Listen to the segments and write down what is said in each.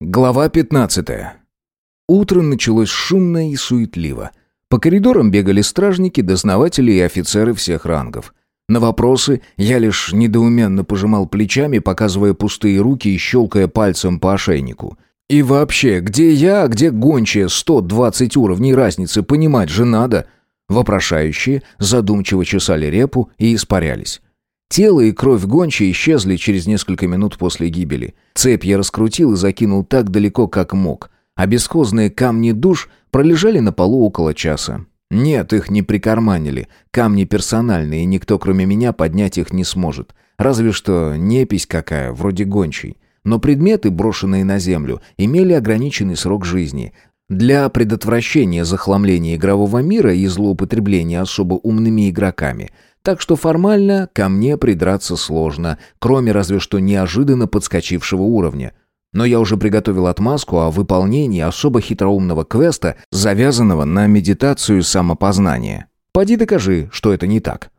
Глава 15. Утро началось шумно и суетливо. По коридорам бегали стражники, дознаватели и офицеры всех рангов. На вопросы я лишь недоуменно пожимал плечами, показывая пустые руки и щелкая пальцем по ошейнику. И вообще, где я, а где гончая 120 уровней разницы, понимать же надо. Вопрошающие задумчиво чесали репу и испарялись. Тело и кровь гончей исчезли через несколько минут после гибели. Цепь я раскрутил и закинул так далеко, как мог. А бесхозные камни душ пролежали на полу около часа. Нет, их не прикарманили. Камни персональные, и никто, кроме меня, поднять их не сможет. Разве что непись какая, вроде гончей. Но предметы, брошенные на землю, имели ограниченный срок жизни. Для предотвращения захламления игрового мира и злоупотребления особо умными игроками – так что формально ко мне придраться сложно, кроме разве что неожиданно подскочившего уровня. Но я уже приготовил отмазку о выполнении особо хитроумного квеста, завязанного на медитацию самопознания. Поди докажи, что это не так.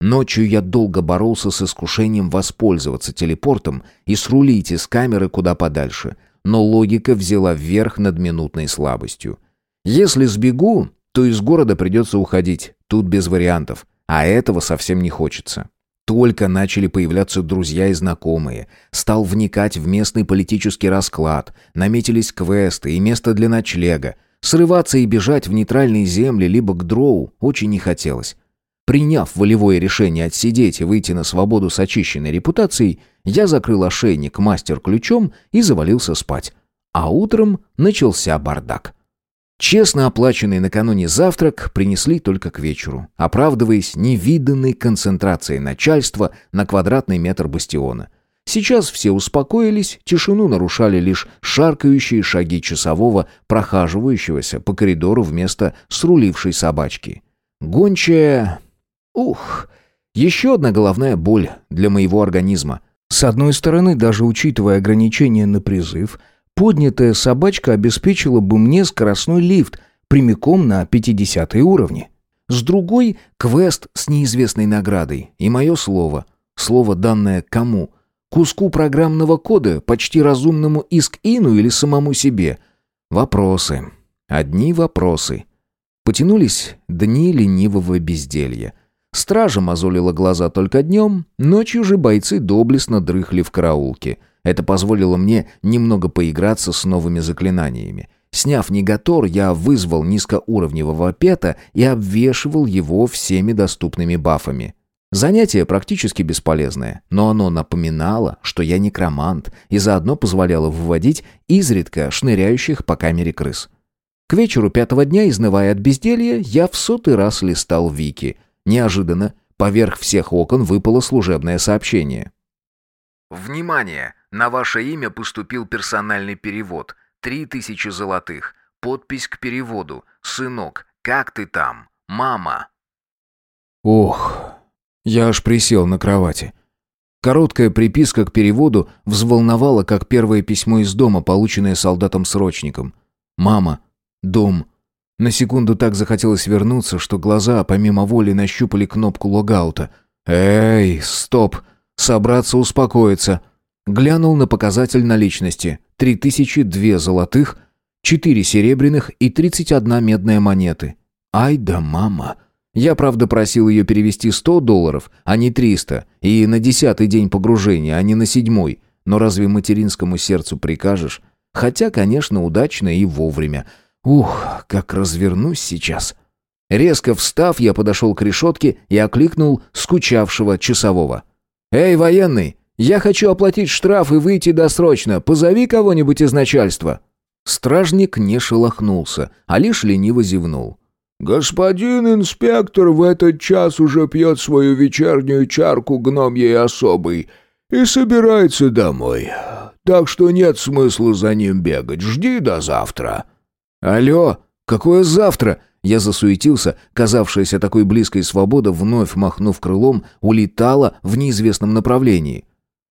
Ночью я долго боролся с искушением воспользоваться телепортом и срулить из камеры куда подальше, но логика взяла вверх над минутной слабостью. Если сбегу, то из города придется уходить, тут без вариантов. А этого совсем не хочется. Только начали появляться друзья и знакомые. Стал вникать в местный политический расклад. Наметились квесты и место для ночлега. Срываться и бежать в нейтральные земли либо к дроу очень не хотелось. Приняв волевое решение отсидеть и выйти на свободу с очищенной репутацией, я закрыл ошейник мастер-ключом и завалился спать. А утром начался бардак. Честно оплаченный накануне завтрак принесли только к вечеру, оправдываясь невиданной концентрацией начальства на квадратный метр бастиона. Сейчас все успокоились, тишину нарушали лишь шаркающие шаги часового, прохаживающегося по коридору вместо срулившей собачки. Гончая... Ух, еще одна головная боль для моего организма. С одной стороны, даже учитывая ограничения на призыв – поднятая собачка обеспечила бы мне скоростной лифт прямиком на 50 уровни. С другой — квест с неизвестной наградой. И мое слово. Слово, данное кому? Куску программного кода, почти разумному иск-ину или самому себе? Вопросы. Одни вопросы. Потянулись дни ленивого безделья. Стража мозолила глаза только днем, ночью же бойцы доблестно дрыхли в караулке — это позволило мне немного поиграться с новыми заклинаниями. Сняв негатор, я вызвал низкоуровневого пета и обвешивал его всеми доступными бафами. Занятие практически бесполезное, но оно напоминало, что я некромант, и заодно позволяло выводить изредка шныряющих по камере крыс. К вечеру пятого дня, изнывая от безделья, я в сотый раз листал Вики. Неожиданно поверх всех окон выпало служебное сообщение. «Внимание! На ваше имя поступил персональный перевод. Три тысячи золотых. Подпись к переводу. Сынок, как ты там? Мама. Ох, я аж присел на кровати. Короткая приписка к переводу взволновала, как первое письмо из дома, полученное солдатом-срочником. «Мама. Дом». На секунду так захотелось вернуться, что глаза помимо воли нащупали кнопку логаута. «Эй, стоп! Собраться, успокоиться!» Глянул на показатель наличности. 3002 золотых, 4 серебряных и 31 медная монеты. Ай да мама. Я, правда, просил ее перевести 100 долларов, а не 300, и на десятый день погружения, а не на седьмой. Но разве материнскому сердцу прикажешь? Хотя, конечно, удачно и вовремя. Ух, как развернусь сейчас. Резко встав, я подошел к решетке и окликнул скучавшего часового. «Эй, военный, я хочу оплатить штраф и выйти досрочно. Позови кого-нибудь из начальства». Стражник не шелохнулся, а лишь лениво зевнул. «Господин инспектор в этот час уже пьет свою вечернюю чарку гномьей особой и собирается домой. Так что нет смысла за ним бегать. Жди до завтра». «Алло, какое завтра?» Я засуетился, казавшаяся такой близкой свобода, вновь махнув крылом, улетала в неизвестном направлении.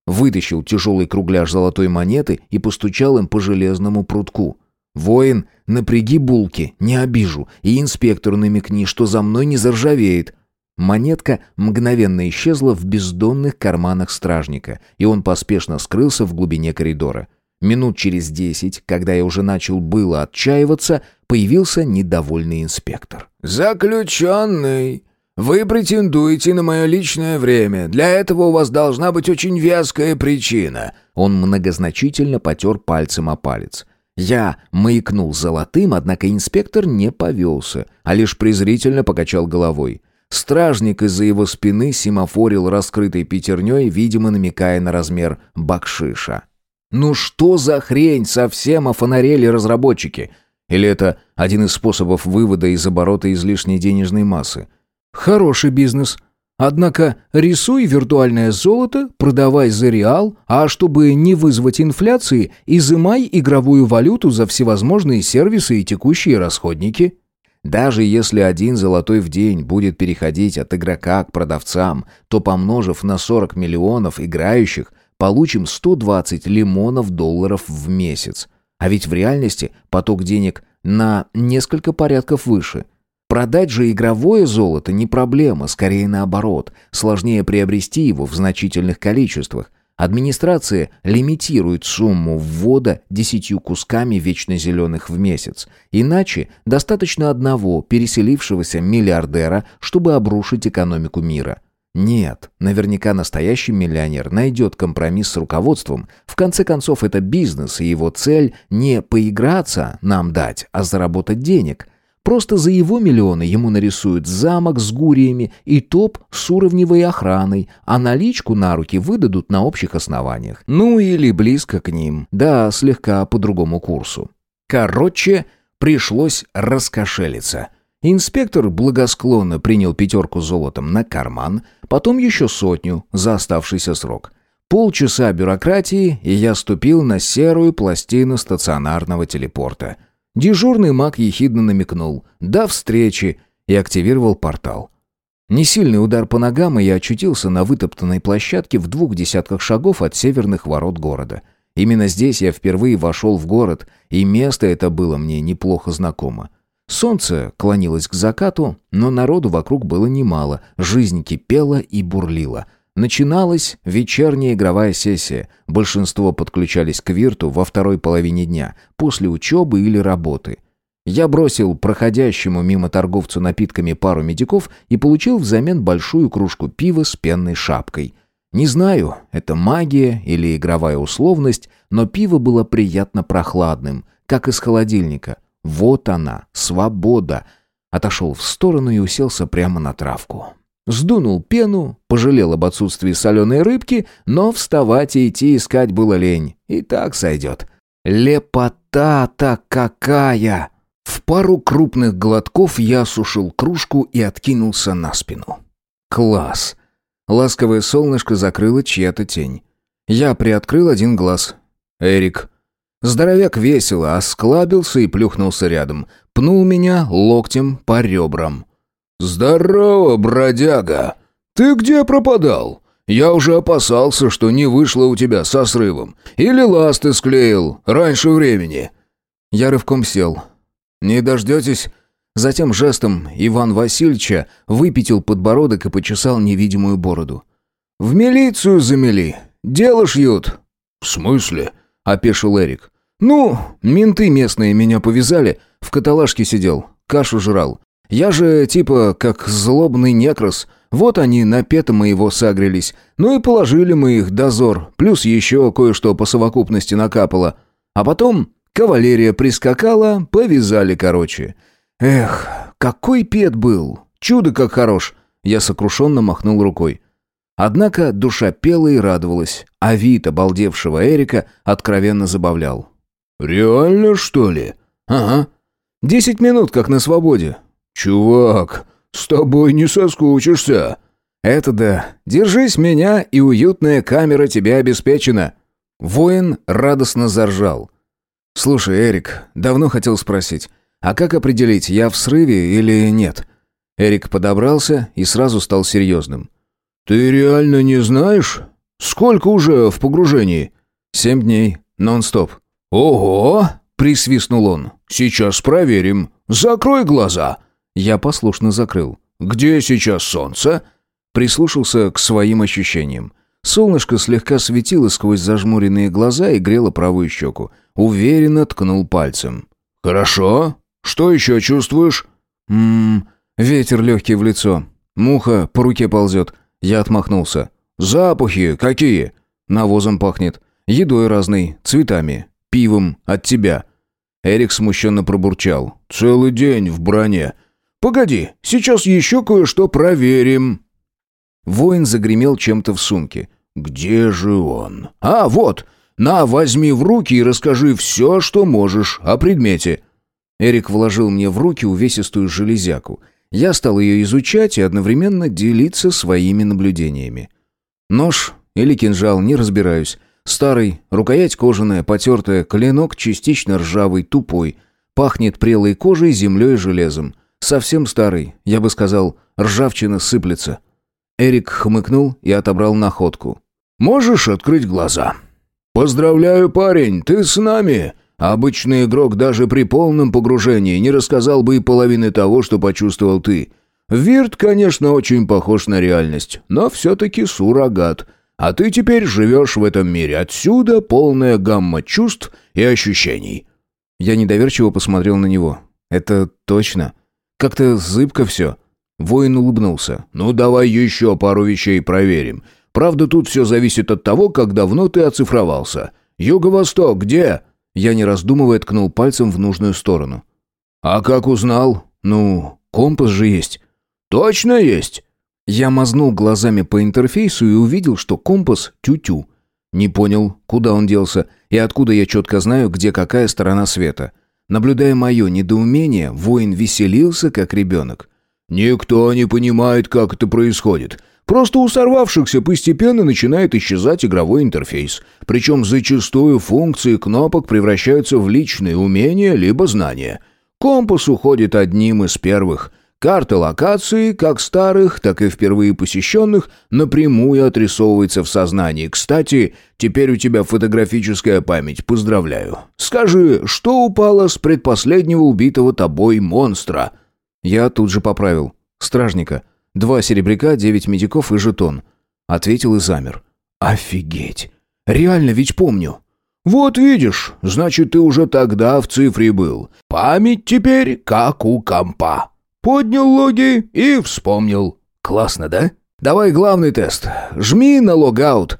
Вытащил тяжелый кругляш золотой монеты и постучал им по железному прутку. «Воин, напряги булки, не обижу, и инспектору намекни, что за мной не заржавеет». Монетка мгновенно исчезла в бездонных карманах стражника, и он поспешно скрылся в глубине коридора. Минут через десять, когда я уже начал было отчаиваться, появился недовольный инспектор. «Заключенный, вы претендуете на мое личное время. Для этого у вас должна быть очень веская причина». Он многозначительно потер пальцем о палец. Я маякнул золотым, однако инспектор не повелся, а лишь презрительно покачал головой. Стражник из-за его спины семафорил раскрытой пятерней, видимо, намекая на размер бакшиша. «Ну что за хрень? Совсем офонарели разработчики? Или это один из способов вывода из оборота излишней денежной массы? Хороший бизнес. Однако рисуй виртуальное золото, продавай за реал, а чтобы не вызвать инфляции, изымай игровую валюту за всевозможные сервисы и текущие расходники». Даже если один золотой в день будет переходить от игрока к продавцам, то помножив на 40 миллионов играющих, получим 120 лимонов долларов в месяц. А ведь в реальности поток денег на несколько порядков выше. Продать же игровое золото не проблема, скорее наоборот. Сложнее приобрести его в значительных количествах. Администрация лимитирует сумму ввода десятью кусками вечно зеленых в месяц. Иначе достаточно одного переселившегося миллиардера, чтобы обрушить экономику мира. Нет, наверняка настоящий миллионер найдет компромисс с руководством. В конце концов, это бизнес, и его цель не поиграться нам дать, а заработать денег. Просто за его миллионы ему нарисуют замок с гуриями и топ с уровневой охраной, а наличку на руки выдадут на общих основаниях. Ну или близко к ним. Да, слегка по другому курсу. Короче, пришлось раскошелиться. Инспектор благосклонно принял пятерку золотом на карман, потом еще сотню за оставшийся срок. Полчаса бюрократии, и я ступил на серую пластину стационарного телепорта – Дежурный маг ехидно намекнул «До встречи!» и активировал портал. Несильный удар по ногам, и я очутился на вытоптанной площадке в двух десятках шагов от северных ворот города. Именно здесь я впервые вошел в город, и место это было мне неплохо знакомо. Солнце клонилось к закату, но народу вокруг было немало, жизнь кипела и бурлила — Начиналась вечерняя игровая сессия. Большинство подключались к Вирту во второй половине дня, после учебы или работы. Я бросил проходящему мимо торговцу напитками пару медиков и получил взамен большую кружку пива с пенной шапкой. Не знаю, это магия или игровая условность, но пиво было приятно прохладным, как из холодильника. Вот она, свобода. Отошел в сторону и уселся прямо на травку. Сдунул пену, пожалел об отсутствии соленой рыбки, но вставать и идти искать было лень. И так сойдет. Лепота-то какая! В пару крупных глотков я осушил кружку и откинулся на спину. Класс! Ласковое солнышко закрыло чья-то тень. Я приоткрыл один глаз. Эрик. Здоровяк весело осклабился и плюхнулся рядом. Пнул меня локтем по ребрам. «Здорово, бродяга! Ты где пропадал? Я уже опасался, что не вышло у тебя со срывом. Или ласты склеил раньше времени». Я рывком сел. «Не дождетесь?» Затем жестом Иван Васильевича выпятил подбородок и почесал невидимую бороду. «В милицию замели. Дело шьют». «В смысле?» — опешил Эрик. «Ну, менты местные меня повязали. В каталажке сидел, кашу жрал. Я же типа как злобный некрас. Вот они на пета моего сагрились. Ну и положили мы их дозор. Плюс еще кое-что по совокупности накапало. А потом кавалерия прискакала, повязали короче. Эх, какой пет был. Чудо как хорош. Я сокрушенно махнул рукой. Однако душа пела и радовалась, а вид обалдевшего Эрика откровенно забавлял. «Реально, что ли?» «Ага. Десять минут, как на свободе. «Чувак, с тобой не соскучишься». «Это да. Держись меня, и уютная камера тебе обеспечена». Воин радостно заржал. «Слушай, Эрик, давно хотел спросить, а как определить, я в срыве или нет?» Эрик подобрался и сразу стал серьезным. «Ты реально не знаешь? Сколько уже в погружении?» «Семь дней, нон-стоп». «Ого!» — присвистнул он. «Сейчас проверим. Закрой глаза!» Я послушно закрыл. «Где сейчас солнце?» Прислушался к своим ощущениям. Солнышко слегка светило сквозь зажмуренные глаза и грело правую щеку. Уверенно ткнул пальцем. «Хорошо. Что еще чувствуешь?» «Ммм, ветер легкий в лицо. Муха по руке ползет». Я отмахнулся. «Запахи какие?» «Навозом пахнет. Едой разной, цветами, пивом от тебя». Эрик смущенно пробурчал. «Целый день в броне. Погоди, сейчас еще кое-что проверим». Воин загремел чем-то в сумке. «Где же он? А, вот! На, возьми в руки и расскажи все, что можешь о предмете». Эрик вложил мне в руки увесистую железяку. Я стал ее изучать и одновременно делиться своими наблюдениями. Нож или кинжал, не разбираюсь. Старый, рукоять кожаная, потертая, клинок частично ржавый, тупой. Пахнет прелой кожей, землей и железом. Совсем старый, я бы сказал, ржавчина сыплется. Эрик хмыкнул и отобрал находку. «Можешь открыть глаза?» «Поздравляю, парень, ты с нами!» Обычный игрок даже при полном погружении не рассказал бы и половины того, что почувствовал ты. Вирт, конечно, очень похож на реальность, но все-таки суррогат. А ты теперь живешь в этом мире. Отсюда полная гамма чувств и ощущений». Я недоверчиво посмотрел на него. «Это точно? Как-то зыбко все». Воин улыбнулся. «Ну, давай еще пару вещей проверим. Правда, тут все зависит от того, как давно ты оцифровался. Юго-восток где?» Я, не раздумывая, ткнул пальцем в нужную сторону. «А как узнал?» «Ну, компас же есть». «Точно есть?» Я мазнул глазами по интерфейсу и увидел, что компас тю-тю. Не понял, куда он делся, и откуда я четко знаю, где какая сторона света. Наблюдая мое недоумение, воин веселился, как ребенок. «Никто не понимает, как это происходит. Просто у сорвавшихся постепенно начинает исчезать игровой интерфейс. Причем зачастую функции кнопок превращаются в личные умения либо знания. Компас уходит одним из первых. Карта локации, как старых, так и впервые посещенных, напрямую отрисовывается в сознании. Кстати, теперь у тебя фотографическая память, поздравляю. Скажи, что упало с предпоследнего убитого тобой монстра?» Я тут же поправил. «Стражника». Два серебряка, девять медиков и жетон. Ответил и замер. Офигеть. Реально ведь помню. Вот видишь, значит, ты уже тогда в цифре был. Память теперь как у компа. Поднял логи и вспомнил. Классно, да? Давай главный тест. Жми на логаут.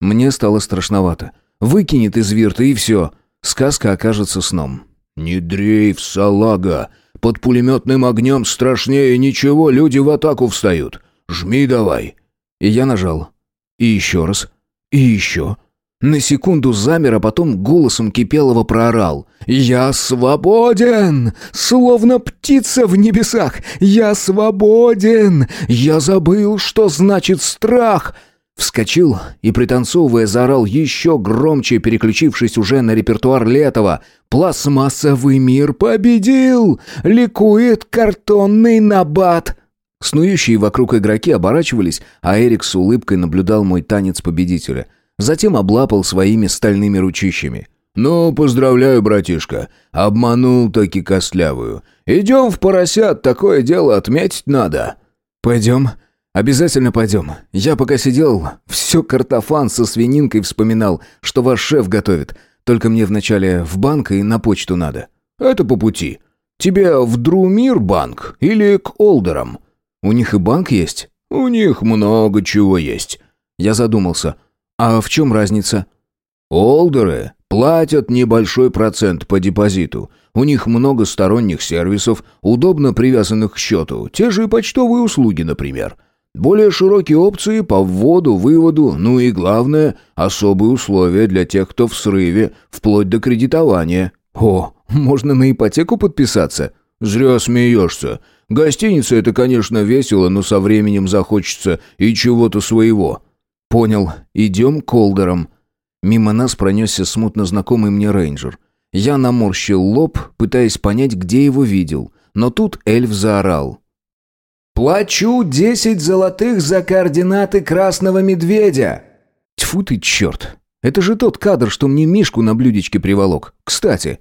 Мне стало страшновато. Выкинет из вирта и все. Сказка окажется сном. «Не дрейф, салага. Под пулеметным огнем страшнее ничего, люди в атаку встают. Жми давай». И я нажал. И еще раз. И еще. На секунду замер, а потом голосом Кипелова проорал. «Я свободен! Словно птица в небесах! Я свободен! Я забыл, что значит страх!» Вскочил и, пританцовывая, заорал еще громче, переключившись уже на репертуар Летова. «Пластмассовый мир победил! Ликует картонный набат!» Снующие вокруг игроки оборачивались, а Эрик с улыбкой наблюдал мой танец победителя. Затем облапал своими стальными ручищами. «Ну, поздравляю, братишка. Обманул таки костлявую. Идем в поросят, такое дело отметить надо». «Пойдем», «Обязательно пойдем. Я пока сидел, все картофан со свининкой вспоминал, что ваш шеф готовит. Только мне вначале в банк и на почту надо». «Это по пути. Тебе в Друмир банк или к Олдерам?» «У них и банк есть?» «У них много чего есть». Я задумался. «А в чем разница?» «Олдеры платят небольшой процент по депозиту. У них много сторонних сервисов, удобно привязанных к счету. Те же почтовые услуги, например». Более широкие опции по вводу, выводу, ну и главное, особые условия для тех, кто в срыве, вплоть до кредитования. О, можно на ипотеку подписаться? Зря смеешься. Гостиница это, конечно, весело, но со временем захочется и чего-то своего. Понял. Идем к Олдерам. Мимо нас пронесся смутно знакомый мне рейнджер. Я наморщил лоб, пытаясь понять, где его видел. Но тут эльф заорал. «Плачу десять золотых за координаты красного медведя!» Тьфу ты, черт! Это же тот кадр, что мне Мишку на блюдечке приволок. Кстати,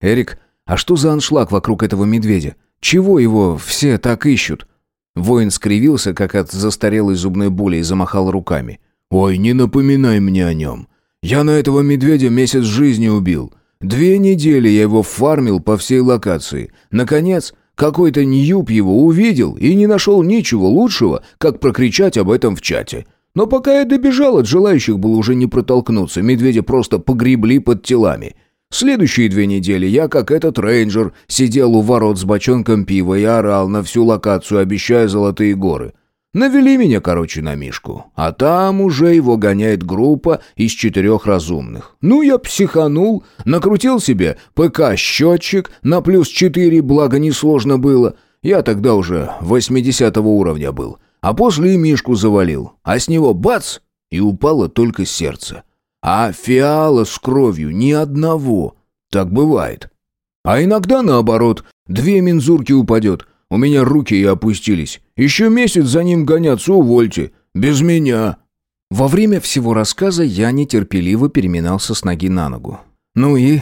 Эрик, а что за аншлаг вокруг этого медведя? Чего его все так ищут?» Воин скривился, как от застарелой зубной боли, и замахал руками. «Ой, не напоминай мне о нем. Я на этого медведя месяц жизни убил. Две недели я его фармил по всей локации. Наконец, какой-то Ньюб его увидел и не нашел ничего лучшего, как прокричать об этом в чате. Но пока я добежал, от желающих было уже не протолкнуться, медведя просто погребли под телами. Следующие две недели я, как этот рейнджер, сидел у ворот с бочонком пива и орал на всю локацию, обещая золотые горы. Навели меня, короче, на Мишку. А там уже его гоняет группа из четырех разумных. Ну, я психанул, накрутил себе ПК-счетчик на плюс четыре, благо несложно было. Я тогда уже 80 уровня был. А после и Мишку завалил. А с него бац! И упало только сердце. А фиала с кровью ни одного. Так бывает. А иногда наоборот, две мензурки упадет. У меня руки и опустились. Еще месяц за ним гоняться, увольте. Без меня. Во время всего рассказа я нетерпеливо переминался с ноги на ногу. «Ну и?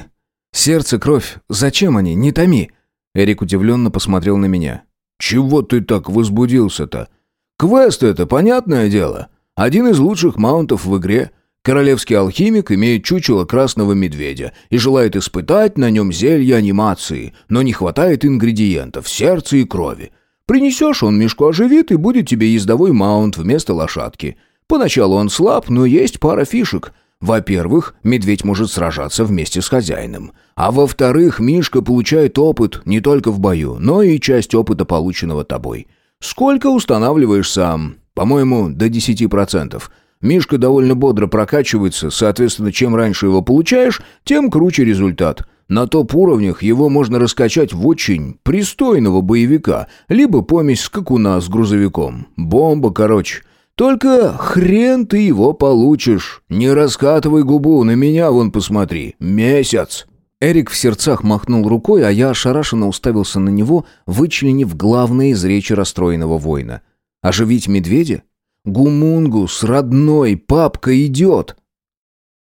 Сердце, кровь, зачем они? Не томи!» Эрик удивленно посмотрел на меня. «Чего ты так возбудился-то? Квест это, понятное дело. Один из лучших маунтов в игре. Королевский алхимик имеет чучело красного медведя и желает испытать на нем зелье анимации, но не хватает ингредиентов, сердца и крови. Принесешь, он мешку оживит и будет тебе ездовой маунт вместо лошадки. Поначалу он слаб, но есть пара фишек. Во-первых, медведь может сражаться вместе с хозяином. А во-вторых, Мишка получает опыт не только в бою, но и часть опыта, полученного тобой. Сколько устанавливаешь сам? По-моему, до 10%. Мишка довольно бодро прокачивается, соответственно, чем раньше его получаешь, тем круче результат. На топ-уровнях его можно раскачать в очень пристойного боевика, либо помесь скакуна с грузовиком. Бомба, короче. Только хрен ты его получишь. Не раскатывай губу, на меня вон посмотри. Месяц. Эрик в сердцах махнул рукой, а я ошарашенно уставился на него, вычленив главное из речи расстроенного воина. «Оживить медведя? Гумунгус, родной, папка идет!»